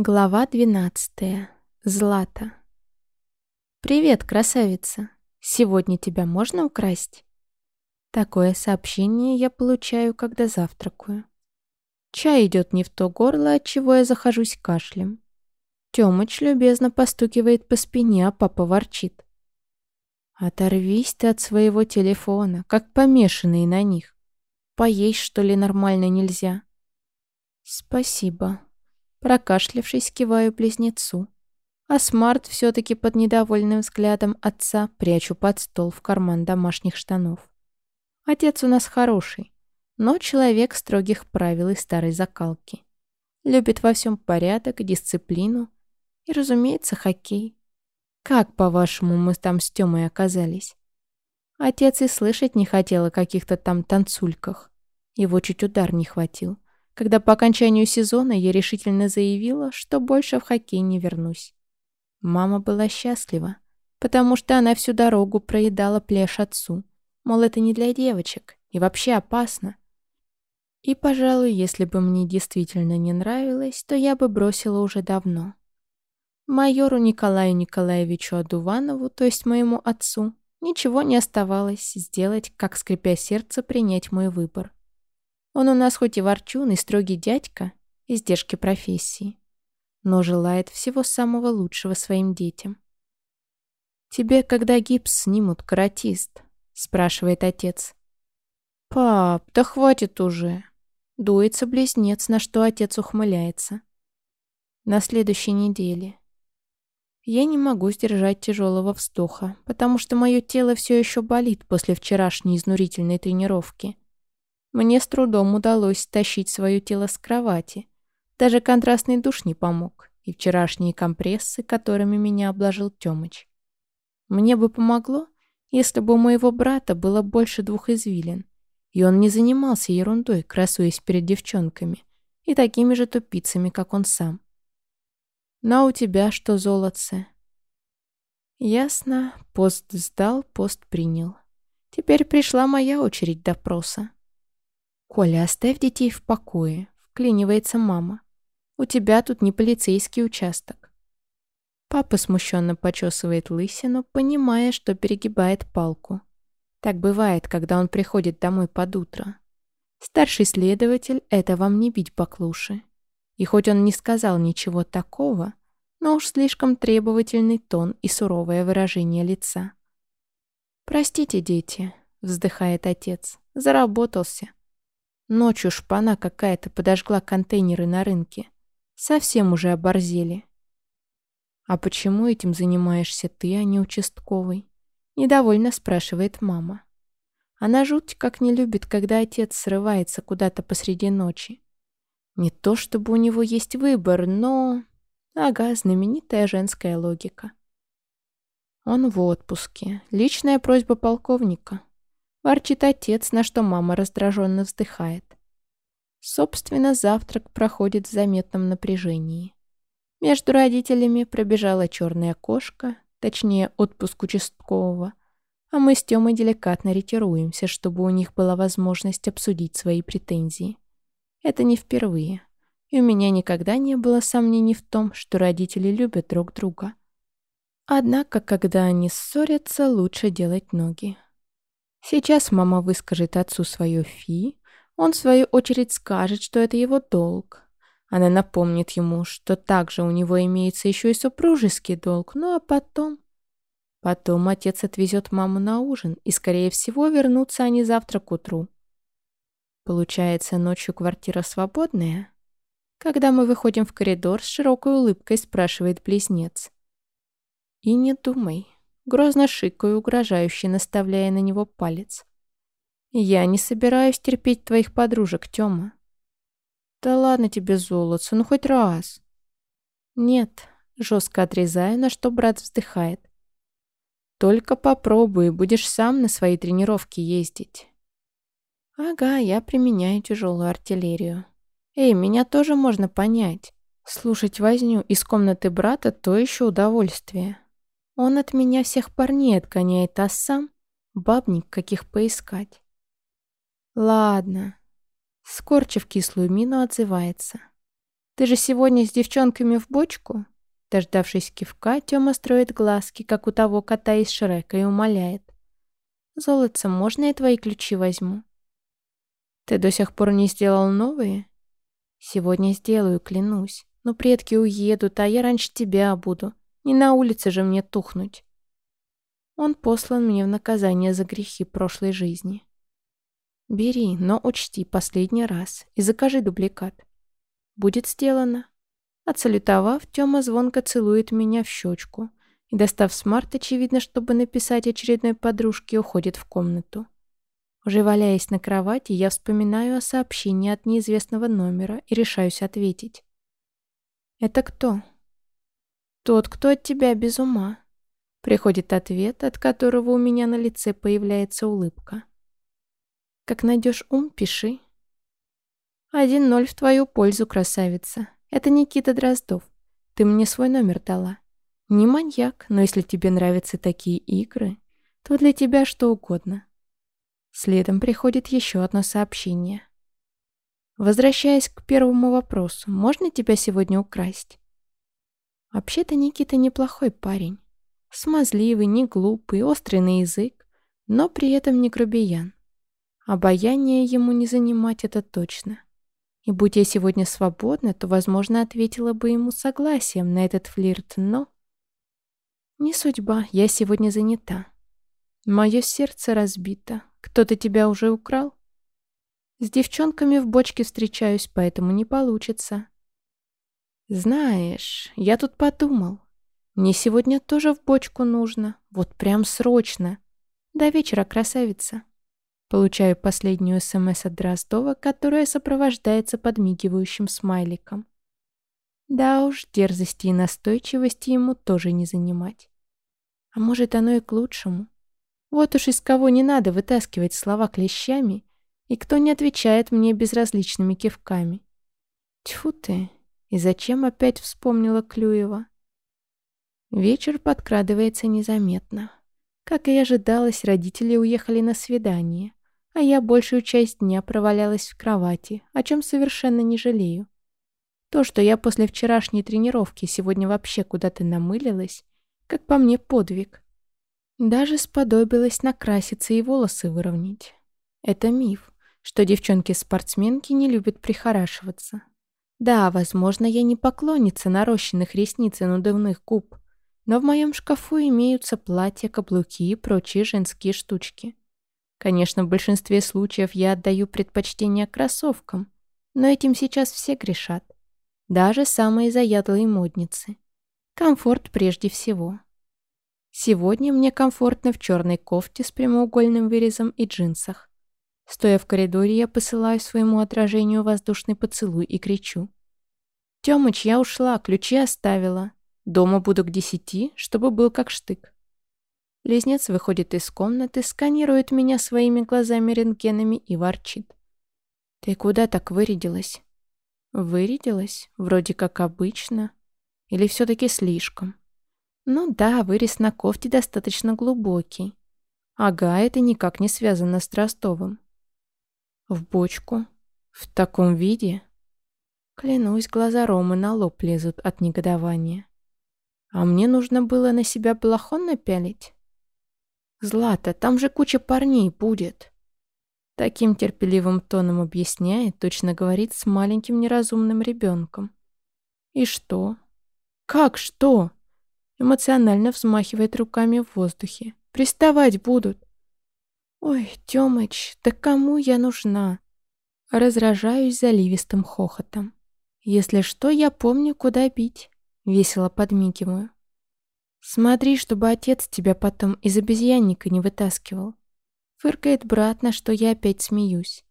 Глава 12. Злата. «Привет, красавица. Сегодня тебя можно украсть?» Такое сообщение я получаю, когда завтракаю. Чай идет не в то горло, от чего я захожусь кашлем. Тёмыч любезно постукивает по спине, а папа ворчит. «Оторвись ты от своего телефона, как помешанный на них. Поесть, что ли, нормально нельзя?» «Спасибо», Прокашлявшись, киваю близнецу. А Смарт все-таки под недовольным взглядом отца прячу под стол в карман домашних штанов. Отец у нас хороший, но человек строгих правил и старой закалки. Любит во всем порядок, дисциплину и, разумеется, хоккей. Как, по-вашему, мы там с Тёмой оказались? Отец и слышать не хотел о каких-то там танцульках. Его чуть удар не хватил когда по окончанию сезона я решительно заявила, что больше в хоккей не вернусь. Мама была счастлива, потому что она всю дорогу проедала плешь отцу. Мол, это не для девочек и вообще опасно. И, пожалуй, если бы мне действительно не нравилось, то я бы бросила уже давно. Майору Николаю Николаевичу Адуванову, то есть моему отцу, ничего не оставалось сделать, как, скрипя сердце, принять мой выбор. Он у нас хоть и ворчун, и строгий дядька, издержки профессии, но желает всего самого лучшего своим детям. «Тебе когда гипс снимут, каратист?» — спрашивает отец. «Пап, да хватит уже!» Дуется близнец, на что отец ухмыляется. На следующей неделе. Я не могу сдержать тяжелого вздоха, потому что мое тело все еще болит после вчерашней изнурительной тренировки. Мне с трудом удалось тащить свое тело с кровати. Даже контрастный душ не помог, и вчерашние компрессы, которыми меня обложил Тёмыч. Мне бы помогло, если бы у моего брата было больше двух извилин, и он не занимался ерундой, красуясь перед девчонками, и такими же тупицами, как он сам. Но у тебя что, золотце? Ясно, пост сдал, пост принял. Теперь пришла моя очередь допроса. «Коля, оставь детей в покое», — вклинивается мама. «У тебя тут не полицейский участок». Папа смущенно почесывает лысину, понимая, что перегибает палку. Так бывает, когда он приходит домой под утро. Старший следователь — это вам не бить баклуши. И хоть он не сказал ничего такого, но уж слишком требовательный тон и суровое выражение лица. «Простите, дети», — вздыхает отец, — «заработался. Ночью шпана какая-то подожгла контейнеры на рынке. Совсем уже оборзели. «А почему этим занимаешься ты, а не участковый?» Недовольно спрашивает мама. Она жуть как не любит, когда отец срывается куда-то посреди ночи. Не то чтобы у него есть выбор, но... Ага, знаменитая женская логика. Он в отпуске. Личная просьба полковника. Ворчит отец, на что мама раздраженно вздыхает. Собственно, завтрак проходит в заметном напряжении. Между родителями пробежала черная кошка, точнее, отпуск участкового, а мы с Тёмой деликатно ретируемся, чтобы у них была возможность обсудить свои претензии. Это не впервые, и у меня никогда не было сомнений в том, что родители любят друг друга. Однако, когда они ссорятся, лучше делать ноги. Сейчас мама выскажет отцу свое фи, он в свою очередь скажет, что это его долг. Она напомнит ему, что также у него имеется еще и супружеский долг, ну а потом... Потом отец отвезет маму на ужин, и, скорее всего, вернутся они завтра к утру. Получается, ночью квартира свободная? Когда мы выходим в коридор, с широкой улыбкой спрашивает близнец. И не думай, грозно шикаю, угрожающе наставляя на него палец. «Я не собираюсь терпеть твоих подружек, Тёма». «Да ладно тебе, золотце, ну хоть раз». «Нет», — жестко отрезаю, на что брат вздыхает. «Только попробуй, будешь сам на свои тренировки ездить». «Ага, я применяю тяжелую артиллерию. Эй, меня тоже можно понять. Слушать возню из комнаты брата — то еще удовольствие». Он от меня всех парней отгоняет, а сам бабник каких поискать. Ладно. Скорчив кислую мину, отзывается. Ты же сегодня с девчонками в бочку?» Дождавшись кивка, Тёма строит глазки, как у того кота из Шрека, и умоляет. «Золотце, можно я твои ключи возьму?» «Ты до сих пор не сделал новые?» «Сегодня сделаю, клянусь. Но предки уедут, а я раньше тебя буду. Не на улице же мне тухнуть». Он послан мне в наказание за грехи прошлой жизни. «Бери, но учти последний раз и закажи дубликат». «Будет сделано». Отсалютовав, Тёма звонко целует меня в щечку и, достав смарт, очевидно, чтобы написать очередной подружке, уходит в комнату. Уже валяясь на кровати, я вспоминаю о сообщении от неизвестного номера и решаюсь ответить. «Это кто?» «Тот, кто от тебя без ума». Приходит ответ, от которого у меня на лице появляется улыбка. «Как найдешь ум, пиши». «Один ноль в твою пользу, красавица. Это Никита Дроздов. Ты мне свой номер дала. Не маньяк, но если тебе нравятся такие игры, то для тебя что угодно. Следом приходит еще одно сообщение. Возвращаясь к первому вопросу, можно тебя сегодня украсть? Вообще-то Никита неплохой парень. Смазливый, не глупый, острый на язык, но при этом не грубиян. Обаяние ему не занимать это точно. И будь я сегодня свободна, то, возможно, ответила бы ему согласием на этот флирт, но... Не судьба, я сегодня занята. Мое сердце разбито. Кто-то тебя уже украл? С девчонками в бочке встречаюсь, поэтому не получится. Знаешь, я тут подумал. Мне сегодня тоже в бочку нужно. Вот прям срочно. До вечера, красавица. Получаю последнюю СМС от Дроздова, которая сопровождается подмигивающим смайликом. Да уж, дерзости и настойчивости ему тоже не занимать. А может, оно и к лучшему. Вот уж из кого не надо вытаскивать слова клещами, и кто не отвечает мне безразличными кивками. Тьфу ты, и зачем опять вспомнила Клюева? Вечер подкрадывается незаметно. Как и ожидалось, родители уехали на свидание а я большую часть дня провалялась в кровати, о чем совершенно не жалею. То, что я после вчерашней тренировки сегодня вообще куда-то намылилась, как по мне подвиг. Даже сподобилась накраситься и волосы выровнять. Это миф, что девчонки-спортсменки не любят прихорашиваться. Да, возможно, я не поклонница нарощенных ресниц и надувных губ, но в моем шкафу имеются платья, каблуки и прочие женские штучки. Конечно, в большинстве случаев я отдаю предпочтение кроссовкам, но этим сейчас все грешат. Даже самые заядлые модницы. Комфорт прежде всего. Сегодня мне комфортно в черной кофте с прямоугольным вырезом и джинсах. Стоя в коридоре, я посылаю своему отражению воздушный поцелуй и кричу. «Тёмыч, я ушла, ключи оставила. Дома буду к десяти, чтобы был как штык». Близнец выходит из комнаты, сканирует меня своими глазами-рентгенами и ворчит. «Ты куда так вырядилась?» «Вырядилась? Вроде как обычно. Или все-таки слишком?» «Ну да, вырез на кофте достаточно глубокий. Ага, это никак не связано с Ростовым». «В бочку? В таком виде?» Клянусь, глаза Ромы на лоб лезут от негодования. «А мне нужно было на себя балахон напялить?» «Злата, там же куча парней будет!» Таким терпеливым тоном объясняет, точно говорит с маленьким неразумным ребенком. «И что?» «Как что?» Эмоционально взмахивает руками в воздухе. «Приставать будут!» «Ой, Тёмыч, да кому я нужна?» Разражаюсь заливистым хохотом. «Если что, я помню, куда бить». Весело подмигиваю. Смотри, чтобы отец тебя потом из обезьянника не вытаскивал. Фыркает брат, на что я опять смеюсь.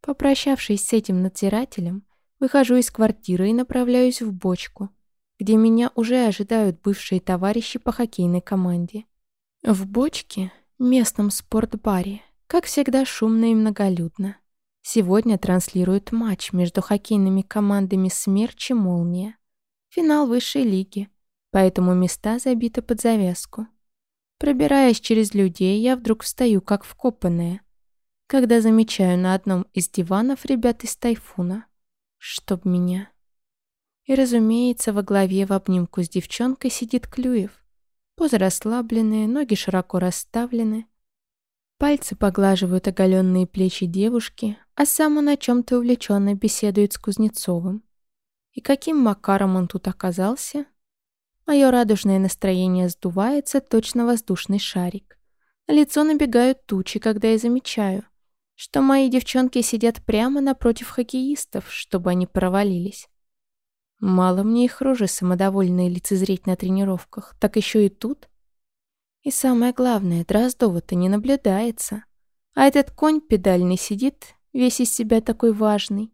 Попрощавшись с этим надзирателем, выхожу из квартиры и направляюсь в бочку, где меня уже ожидают бывшие товарищи по хоккейной команде. В бочке, местном спортбаре, как всегда шумно и многолюдно. Сегодня транслируют матч между хоккейными командами «Смерч» и «Молния». Финал высшей лиги – поэтому места забиты под завязку. Пробираясь через людей, я вдруг встаю, как вкопанная, когда замечаю на одном из диванов ребят из тайфуна. Чтоб меня. И, разумеется, во главе в обнимку с девчонкой сидит Клюев. Позы расслабленные, ноги широко расставлены. Пальцы поглаживают оголенные плечи девушки, а сам он о чем-то увлеченно беседует с Кузнецовым. И каким макаром он тут оказался? Мое радужное настроение сдувается, точно воздушный шарик. На лицо набегают тучи, когда я замечаю, что мои девчонки сидят прямо напротив хоккеистов, чтобы они провалились. Мало мне их рожи самодовольные лицезреть на тренировках, так еще и тут. И самое главное, Дроздова-то не наблюдается. А этот конь педальный сидит, весь из себя такой важный.